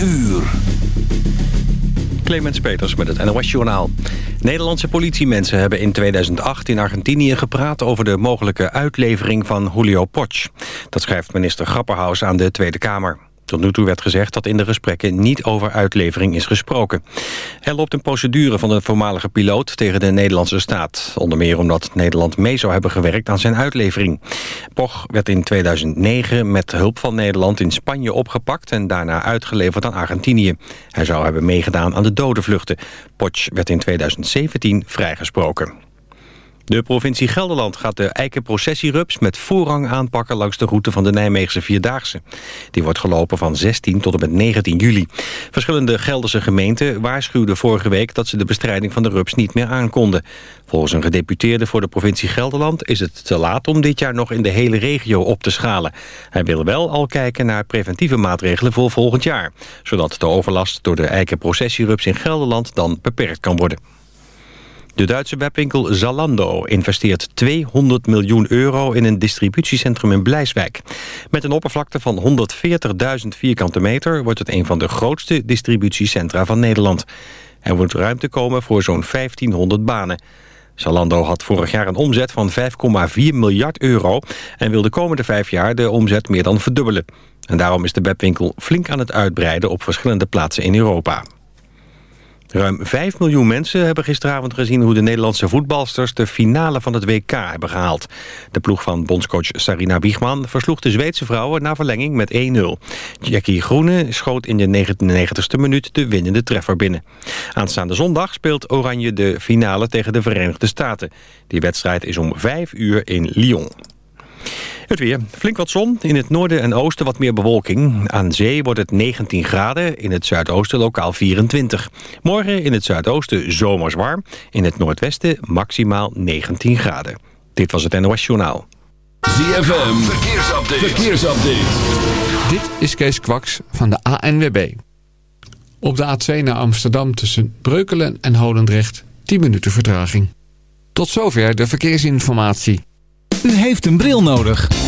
uur. Clemens Peters met het NOS Journaal. Nederlandse politiemensen hebben in 2008 in Argentinië gepraat... over de mogelijke uitlevering van Julio Poch. Dat schrijft minister Grapperhaus aan de Tweede Kamer. Tot nu toe werd gezegd dat in de gesprekken niet over uitlevering is gesproken. Er loopt een procedure van de voormalige piloot tegen de Nederlandse staat. Onder meer omdat Nederland mee zou hebben gewerkt aan zijn uitlevering. Poch werd in 2009 met hulp van Nederland in Spanje opgepakt... en daarna uitgeleverd aan Argentinië. Hij zou hebben meegedaan aan de dodenvluchten. Poch werd in 2017 vrijgesproken. De provincie Gelderland gaat de eikenprocessierups met voorrang aanpakken langs de route van de Nijmeegse Vierdaagse. Die wordt gelopen van 16 tot en met 19 juli. Verschillende Gelderse gemeenten waarschuwden vorige week dat ze de bestrijding van de rups niet meer aankonden. Volgens een gedeputeerde voor de provincie Gelderland is het te laat om dit jaar nog in de hele regio op te schalen. Hij wil wel al kijken naar preventieve maatregelen voor volgend jaar, zodat de overlast door de eikenprocessierups in Gelderland dan beperkt kan worden. De Duitse webwinkel Zalando investeert 200 miljoen euro in een distributiecentrum in Blijswijk. Met een oppervlakte van 140.000 vierkante meter wordt het een van de grootste distributiecentra van Nederland. Er moet ruimte komen voor zo'n 1500 banen. Zalando had vorig jaar een omzet van 5,4 miljard euro... en wil de komende vijf jaar de omzet meer dan verdubbelen. En daarom is de webwinkel flink aan het uitbreiden op verschillende plaatsen in Europa. Ruim 5 miljoen mensen hebben gisteravond gezien hoe de Nederlandse voetbalsters de finale van het WK hebben gehaald. De ploeg van bondscoach Sarina Wiegman versloeg de Zweedse vrouwen na verlenging met 1-0. Jackie Groene schoot in de 99ste minuut de winnende treffer binnen. Aanstaande zondag speelt Oranje de finale tegen de Verenigde Staten. Die wedstrijd is om 5 uur in Lyon. Het weer. Flink wat zon. In het noorden en oosten wat meer bewolking. Aan zee wordt het 19 graden. In het zuidoosten lokaal 24. Morgen in het zuidoosten zomers warm. In het noordwesten maximaal 19 graden. Dit was het NOS Journaal. ZFM. Verkeersupdate. Verkeersupdate. Dit is Kees Kwaks van de ANWB. Op de A2 naar Amsterdam tussen Breukelen en Holendrecht 10 minuten vertraging. Tot zover de verkeersinformatie. U heeft een bril nodig.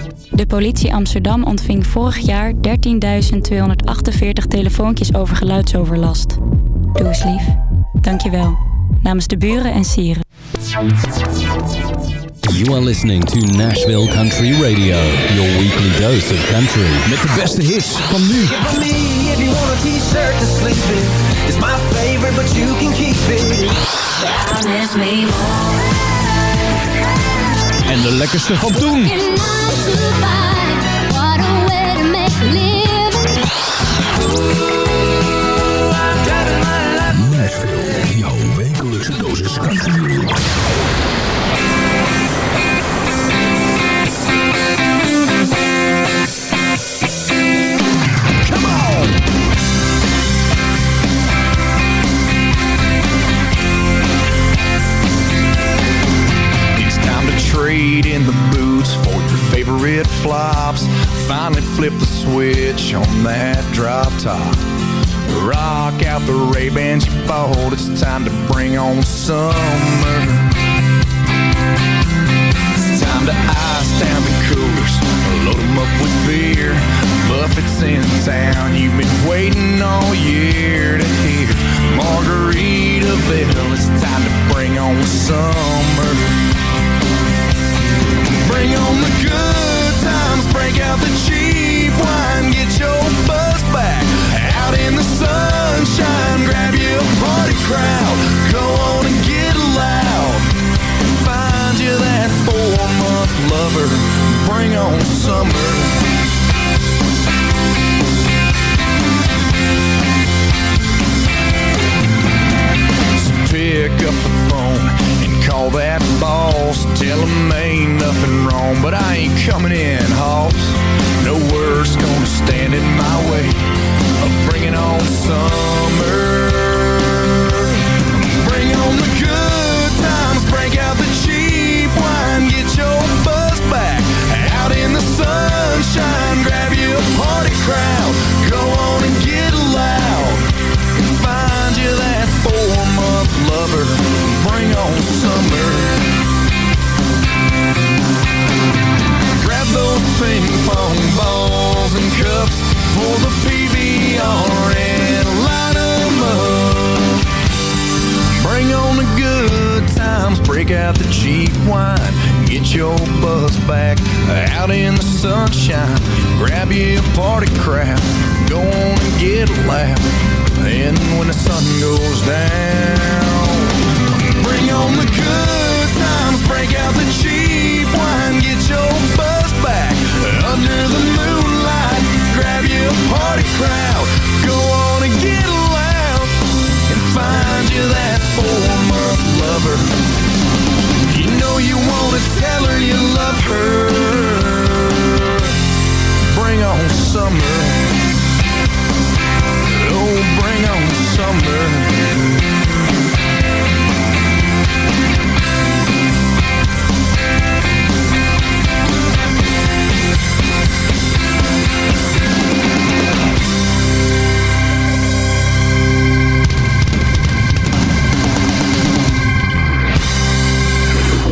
De politie Amsterdam ontving vorig jaar 13.248 telefoontjes over geluidsoverlast. Doe eens lief. Dankjewel. Namens de buren en sieren. You are listening to Nashville Country Radio. Your weekly dose of country. Met de beste hits van nu. En de lekkerste van toen. It flops. Finally flip the switch on that drop top. Rock out the Ray-Bans you bought. It's time to bring on summer. It's time to ice down the coolers, load 'em up with beer. Buffett's in town, you've been waiting all year to hear Margaritaville. It's time to bring on summer. Bring on the good times, break out the cheap wine, get your buzz back. Out in the sunshine, grab you a party crowd. Go on and get loud. Find you that four-month lover. Bring on summer. Pick up the phone that boss. Tell him ain't nothing wrong, but I ain't coming in, hoss. No words gonna stand in my way of bringing on summer. Bring on the good times, break out the cheap wine, get your buzz back. Out in the sunshine, grab you a party crowd. Go on and get loud. Find you that four-month lover. Bring on summer. Grab those ping pong balls and cups. Pull the PBR and 'em up. Bring on the good times, break out the cheap wine, get your buzz back out in the sunshine. Grab you a party crowd, go on and get loud. And when the sun goes down, bring on the good times, break out the cheap wine, get your buzz back under the moonlight. Grab you a party crowd, go on and get loud and find you that four-month lover.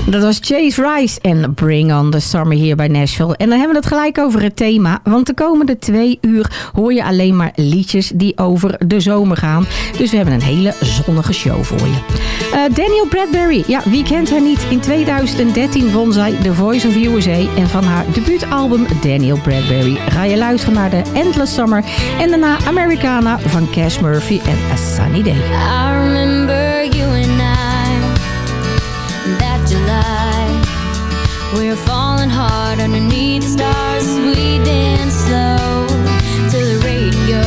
Dat was Chase Rice en Bring on the Summer hier bij Nashville. En dan hebben we het gelijk over het thema. Want de komende twee uur hoor je alleen maar liedjes die over de zomer gaan. Dus we hebben een hele zonnige show voor je. Uh, Daniel Bradbury, ja, wie kent haar niet? In 2013 won zij The Voice of USA. En van haar debuutalbum Daniel Bradbury ga je luisteren naar de Endless Summer. En daarna Americana van Cash Murphy en A Sunny Day. I remember you We're falling hard underneath the stars we dance slow to the radio.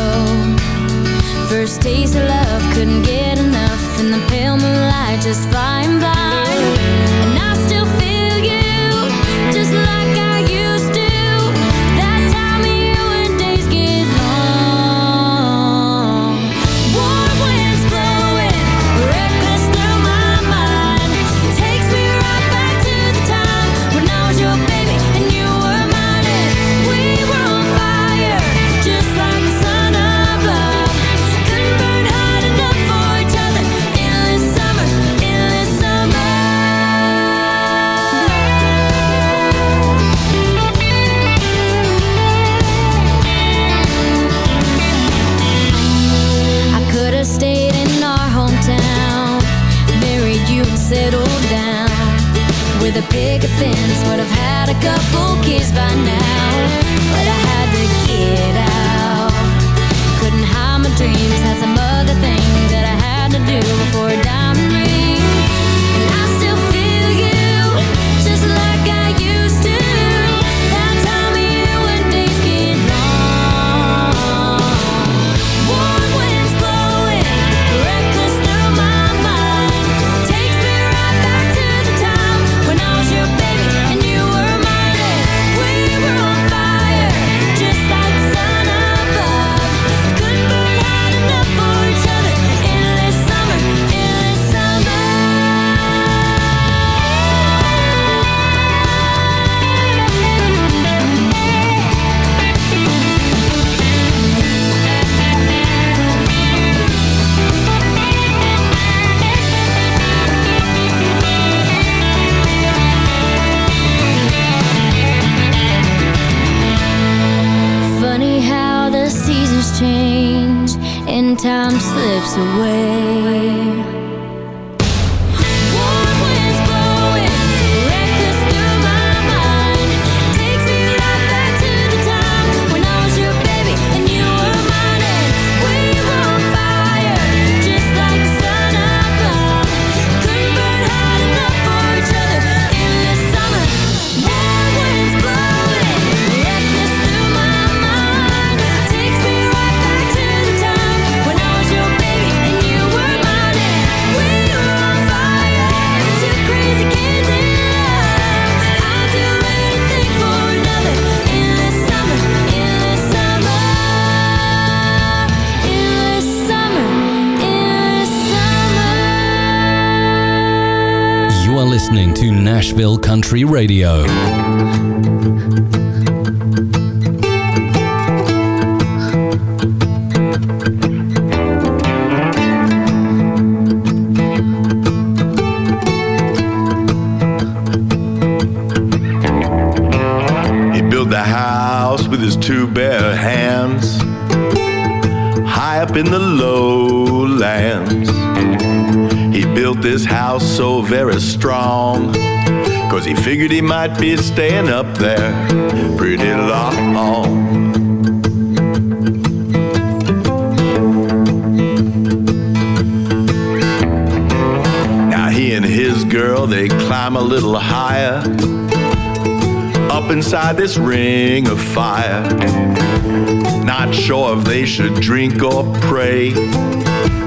First taste of love, couldn't get enough in the pale moonlight, just flying by. Fence, would have had a couple kids by now. To Nashville Country Radio. This house so very strong, cause he figured he might be staying up there pretty long. Now he and his girl, they climb a little higher up inside this ring of fire. Not sure if they should drink or pray.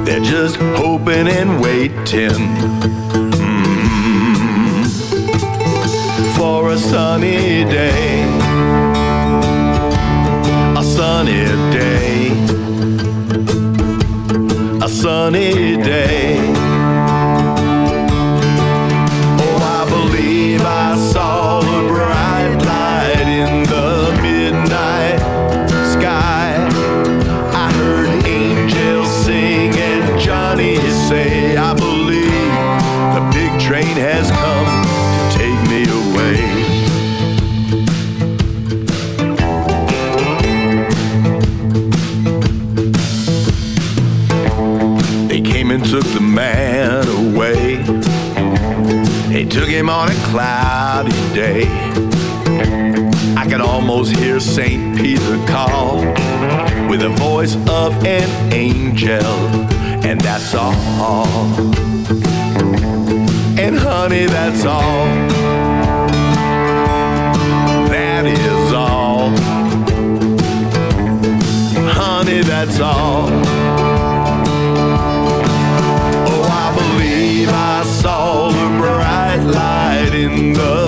They're just hoping and waiting mm, for a sunny day. A sunny day. A sunny day. On a cloudy day. I could almost hear St. Peter call with the voice of an angel, and that's all. And honey, that's all. That is all. Honey, that's all. In the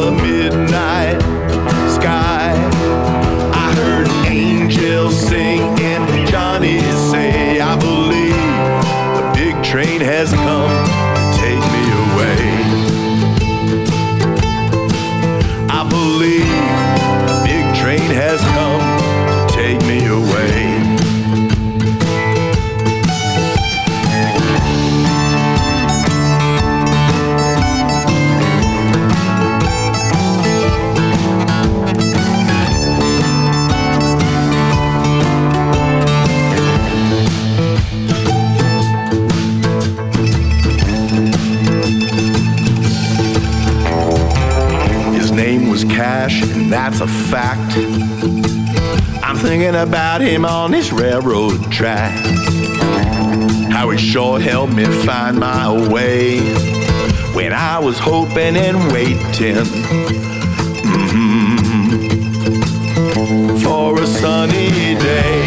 that's a fact. I'm thinking about him on this railroad track. How he sure helped me find my way when I was hoping and waiting mhm, for a sunny day.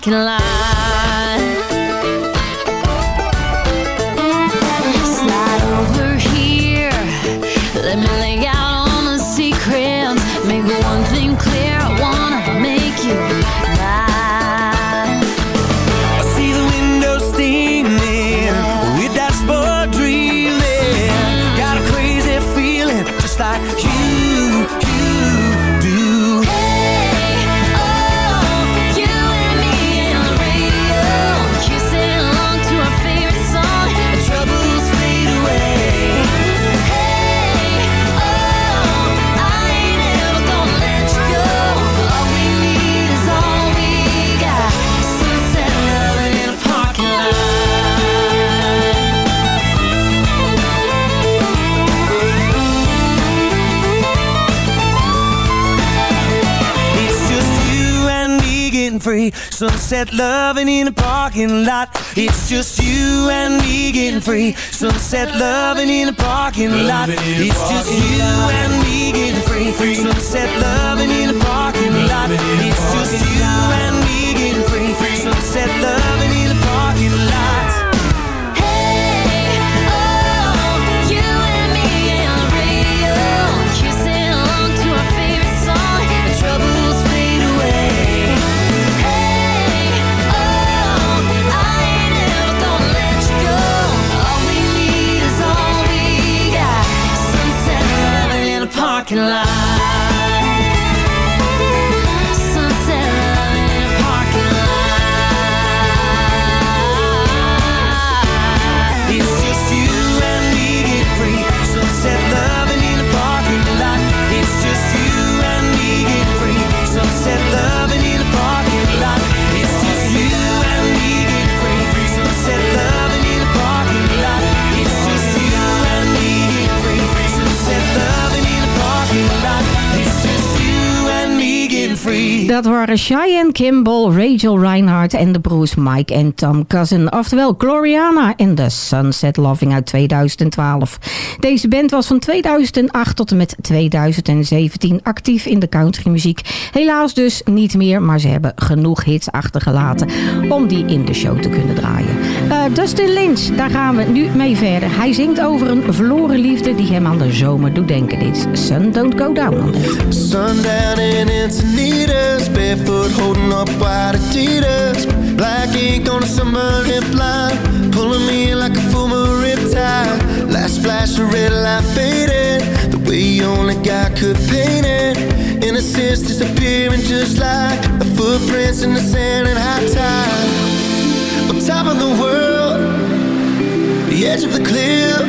can lie. Free. Sunset loving in a parking lot. It's just you and me getting free. Sunset loving in a parking lot. It's just you and me getting free. Sunset loving in a parking lot. It's just you and me getting free. Sunset loving can lie Dat waren Cheyenne Kimball, Rachel Reinhardt en de broers Mike en Tom Cousin. Oftewel Gloriana en The Sunset Loving uit 2012. Deze band was van 2008 tot en met 2017 actief in de countrymuziek. Helaas dus niet meer, maar ze hebben genoeg hits achtergelaten om die in de show te kunnen draaien. Eh, Dustin Lynch, daar gaan we nu mee verder. Hij zingt over een verloren liefde die hem aan de zomer doet denken. Dit is Sun Don't Go Down. Sundown in Encinitas, barefoot holding up white Adidas. Black ink on a sunburned line, pulling me like a full moon riptide. Last flash of red light faded, the way only God could paint it. Innocence disappearing just like the footprints in the sand at high tide. On top of the world, the edge of the cliff.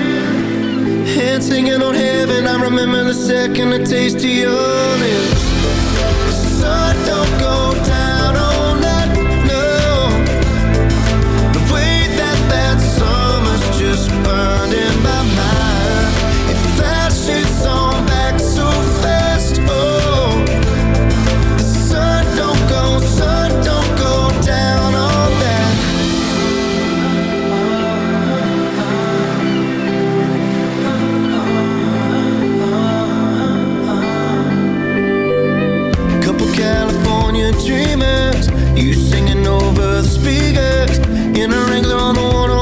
Hands hanging on heaven, I remember the second I tasted your lips. Sun don't California dreamers. You singing over the speakers. In a Wrangler on the water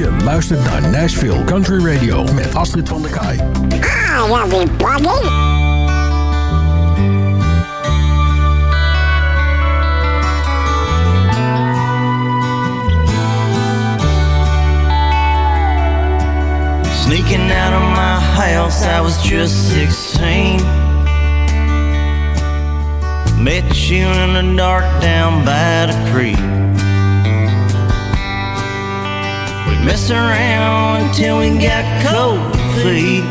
Je luistert naar Nashville Country Radio met Astrid van der Kaai. Ah, well, we plug. Sneaking out of my house, I was just 16. Met you in the dark down by the creek. We messed around until we got cold feet.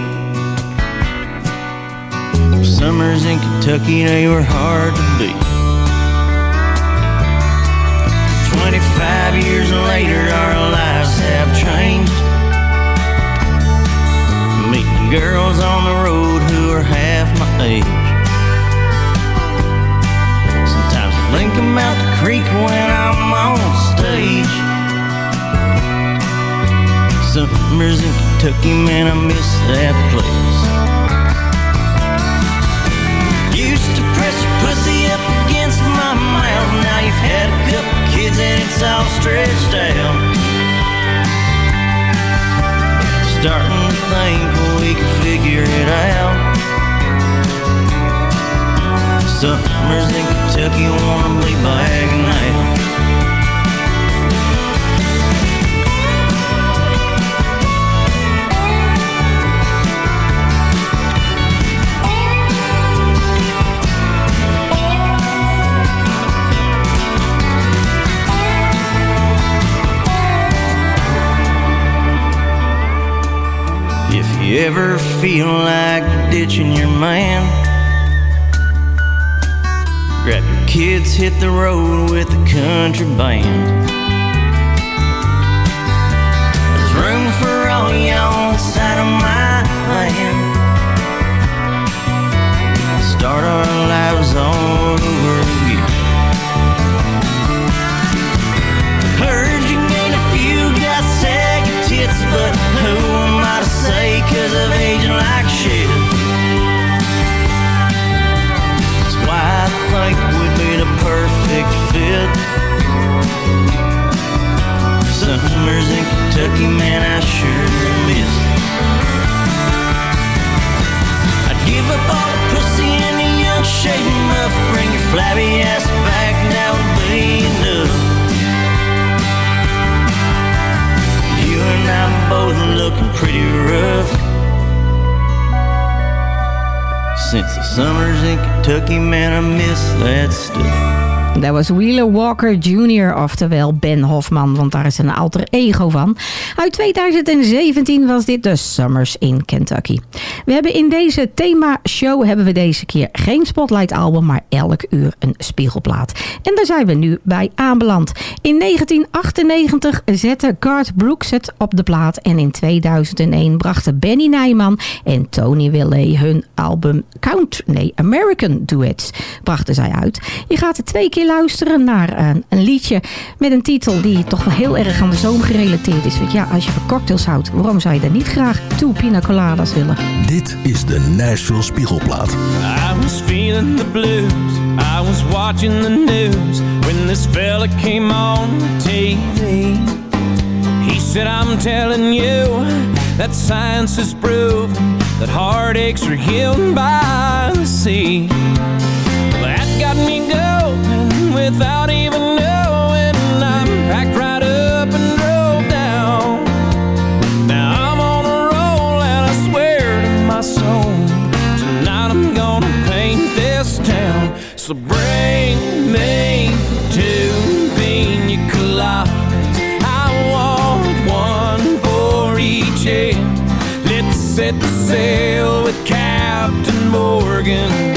Summers in Kentucky, they were hard to beat. 25 years later, our lives have changed. Meeting girls on the road who are half my age. Sometimes I link 'em out the creek when I'm on stage. Summers in Kentucky, man, I miss that place. Used to press your pussy up against my mouth. Now you've had a couple kids and it's all stretched out. Starting to think we could figure it out. Summers in Kentucky wanna be back now. You ever feel like ditching your man, grab your kids, hit the road with the country band. There's room for all y'all inside of my land. Start our lives all over cause of aging like shit? That's why I think we'd be the perfect fit. Summers in Kentucky, man, I sure miss. I'd give up all the pussy and the young shape muff. Bring your flabby ass back, that would be enough. You and I both looking pretty rough. Since the summers in Kentucky, man, I miss that stuff. Dat was Wheeler Walker Jr., oftewel Ben Hofman, want daar is een alter ego van. Uit 2017 was dit de Summers in Kentucky. We hebben in deze thema-show hebben we deze keer geen Spotlight album, maar elk uur een spiegelplaat. En daar zijn we nu bij aanbeland. In 1998 zette Garth Brooks het op de plaat en in 2001 brachten Benny Nijman en Tony Willey hun album Count, nee, American Duets brachten zij uit. Je gaat twee keer luisteren naar een, liedje met een titel die toch wel heel erg aan de zomer gerelateerd is. Want ja, als je van cocktails houdt, waarom zou je dan niet graag two pina coladas willen? Dit is de Nashville Spiegelplaat. I was feeling the blues. I was watching the news when this fella came on TV. He said, I'm telling you that science has proven that heartaches are healed by the sea. So bring me two pina coladas. I want one for each head. Let's set sail with Captain Morgan.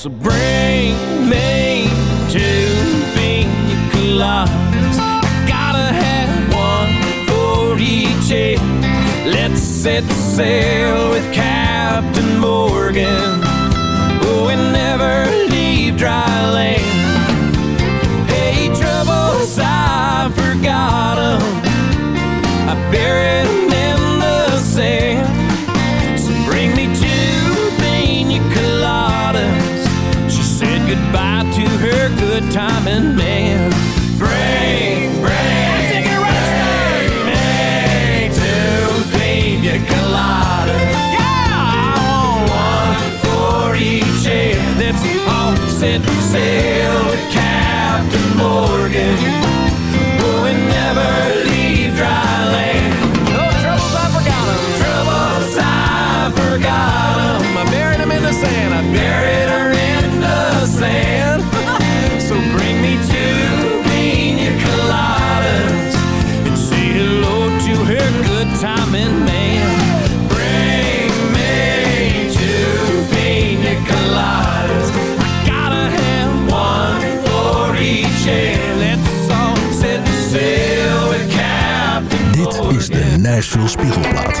So bring me two pina coladas. I gotta have one for each. Head. Let's set sail with Captain. you. veel spiegelplaat.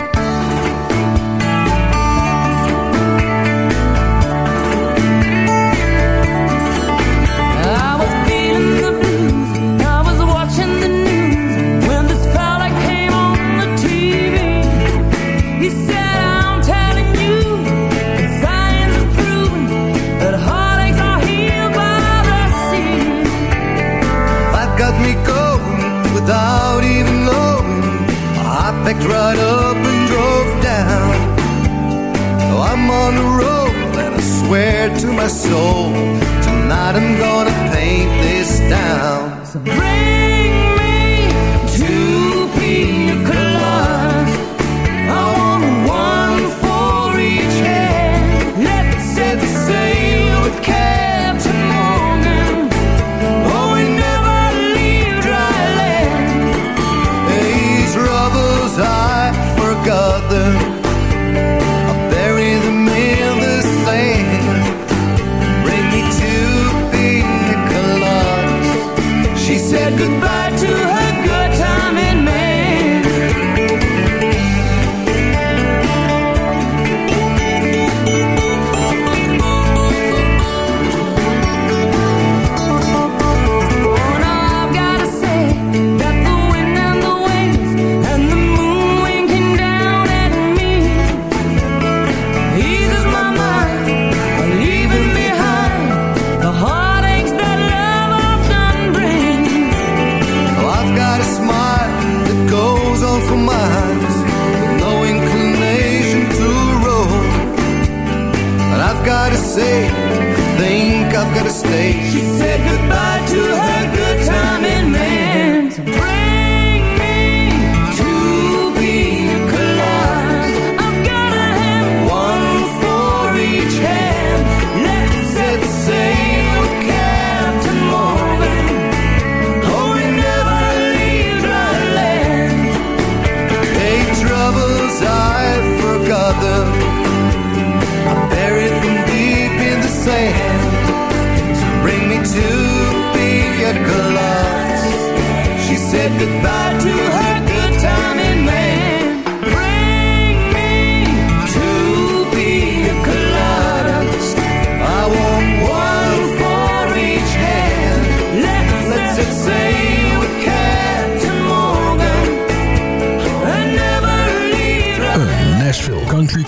swear to my soul, tonight I'm gonna paint this down. So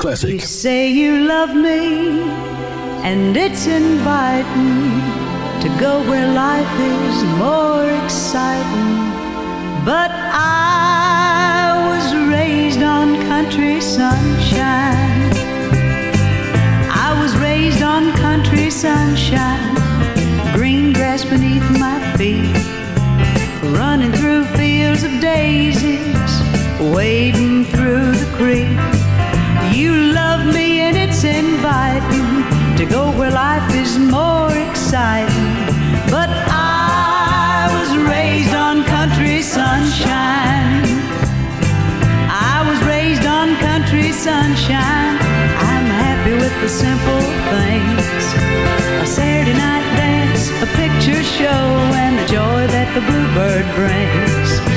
Classic. You say you love me, and it's inviting to go where life is more exciting. But I was raised on country sunshine. I was raised on country sunshine, green grass beneath my feet, running through fields of daisies, wading through the creek. to go where life is more exciting. But I was raised on country sunshine. I was raised on country sunshine. I'm happy with the simple things. A Saturday night dance, a picture show, and the joy that the bluebird brings.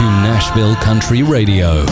to Nashville Country Radio.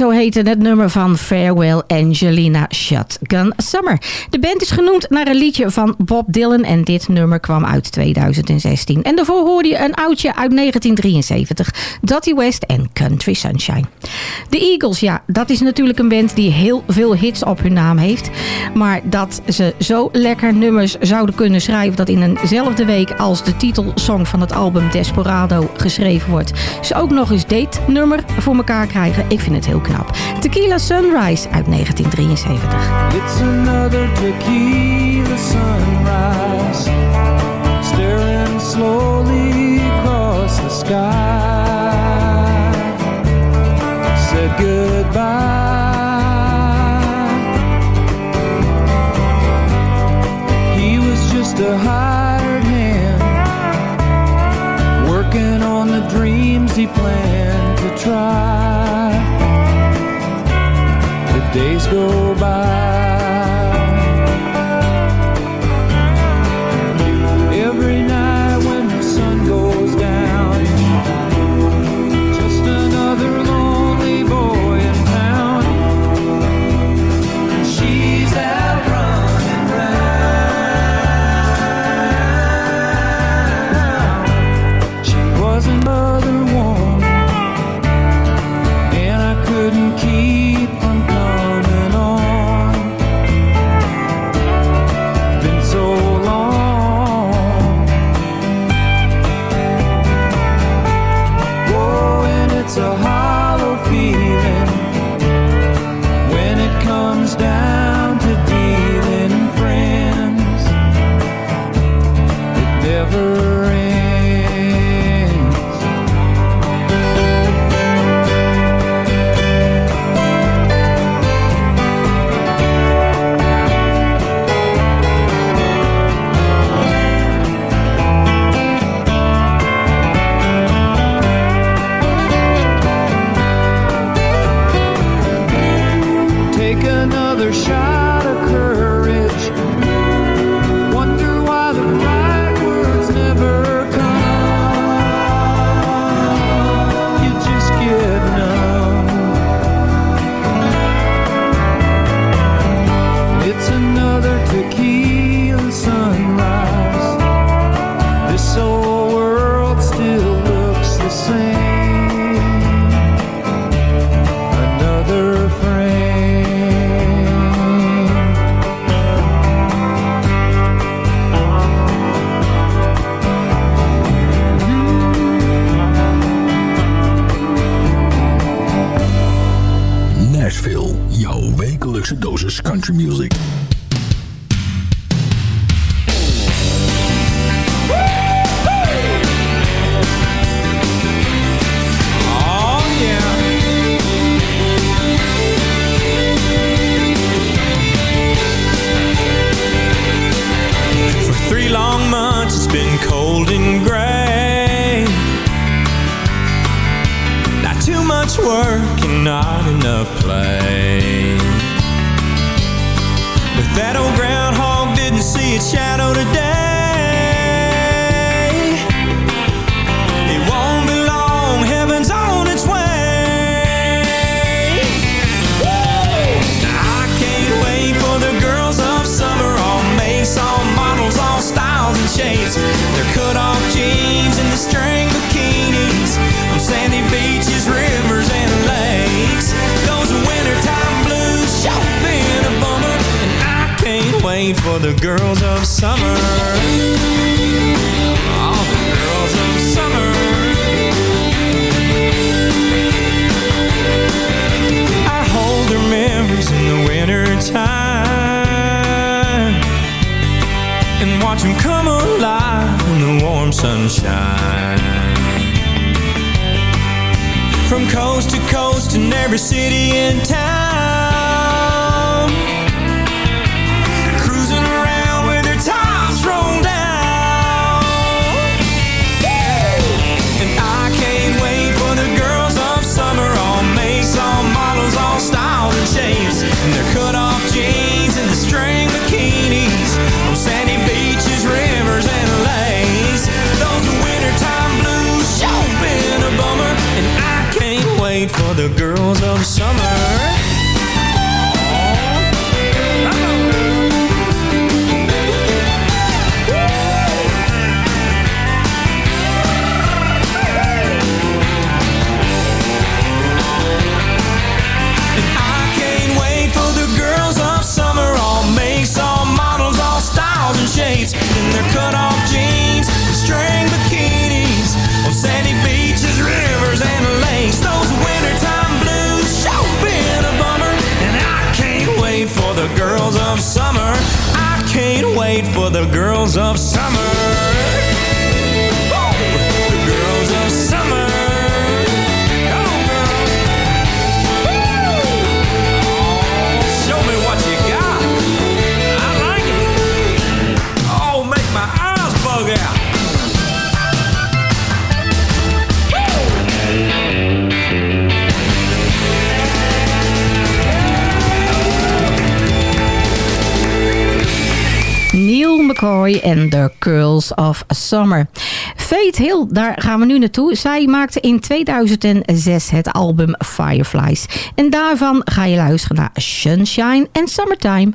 Zo heette het nummer van Farewell Angelina Shotgun Summer. De band is genoemd naar een liedje van Bob Dylan en dit nummer kwam uit 2016. En daarvoor hoorde je een oudje uit 1973, Dottie West en Country Sunshine. De Eagles, ja, dat is natuurlijk een band die heel veel hits op hun naam heeft. Maar dat ze zo lekker nummers zouden kunnen schrijven dat in eenzelfde week als de titelsong van het album Desperado geschreven wordt, ze ook nog eens dit nummer voor elkaar krijgen. Ik vind het heel knap. Tequila Sunrise uit 1973. It's another tequila sunrise Staring slowly across the sky. Said goodbye. He was just a hired hand Working on the dreams he planned days go by for the girls of summer. All the girls of summer. I hold their memories in the winter time and watch them come alive in the warm sunshine. From coast to coast in every city and town, for the girls of summer. for the girls of summer. McCoy en The Curls of Summer. Fate Hill, daar gaan we nu naartoe. Zij maakte in 2006 het album Fireflies. En daarvan ga je luisteren naar Sunshine en Summertime.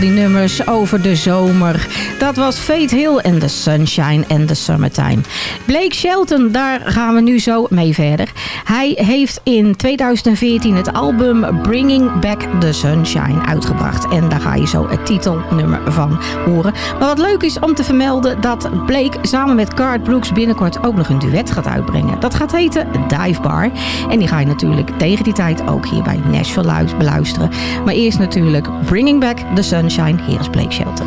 die nummers over de zomer. Dat was Fate Hill en The Sunshine and The Summertime. Blake Shelton, daar gaan we nu zo mee verder. Hij heeft in 2014 het album Bringing Back The Sunshine uitgebracht. En daar ga je zo het titelnummer van horen. Maar wat leuk is om te vermelden dat Blake samen met Card Brooks binnenkort ook nog een duet gaat uitbrengen. Dat gaat heten Dive Bar. En die ga je natuurlijk tegen die tijd ook hier bij Nashville beluisteren. Maar eerst natuurlijk Bringing Back The Sunshine. Sunshine. Hier is Blake Shelton.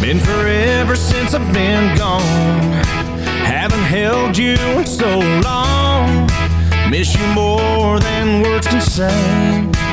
Been forever since I've been gone Haven't held you in so long Miss you more than words can say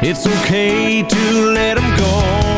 It's okay to let them go.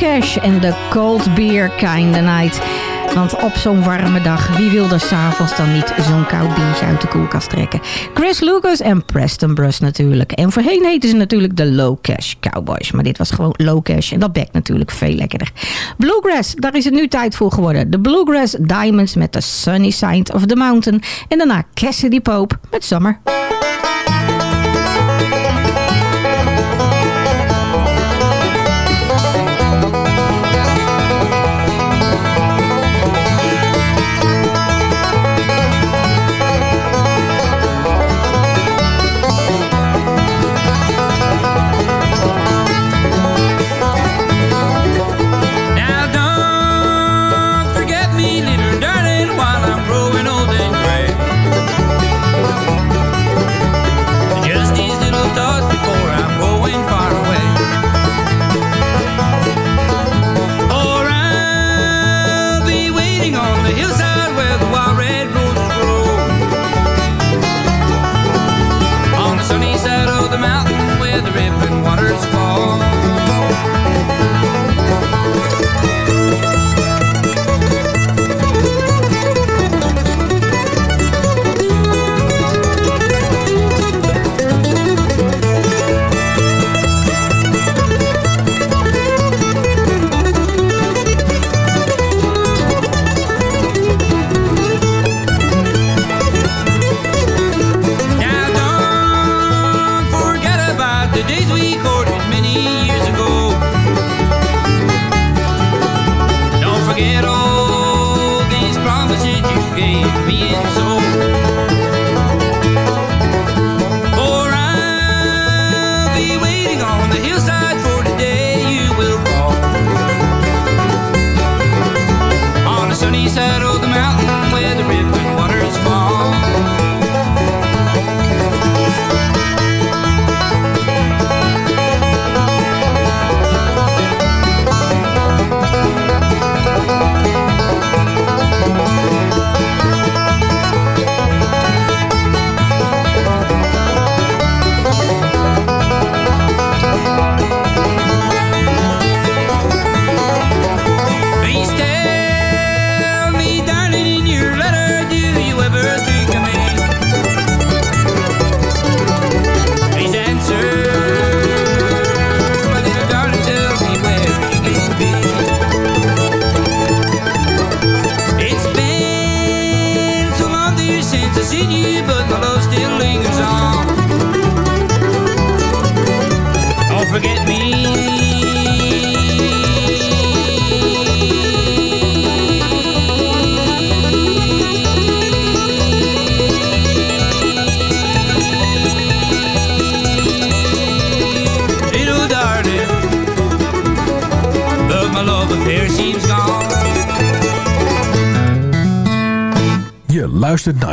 Cash en de Cold Beer Kinda Night. Want op zo'n warme dag, wie wil er s'avonds dan niet zo'n koud biertje uit de koelkast trekken? Chris Lucas en Preston Brush natuurlijk. En voorheen heten ze natuurlijk de Low Cash Cowboys. Maar dit was gewoon Low Cash en dat bekt natuurlijk veel lekkerder. Bluegrass, daar is het nu tijd voor geworden. De Bluegrass Diamonds met de Sunny Side of the Mountain. En daarna Cassidy Pope met Summer.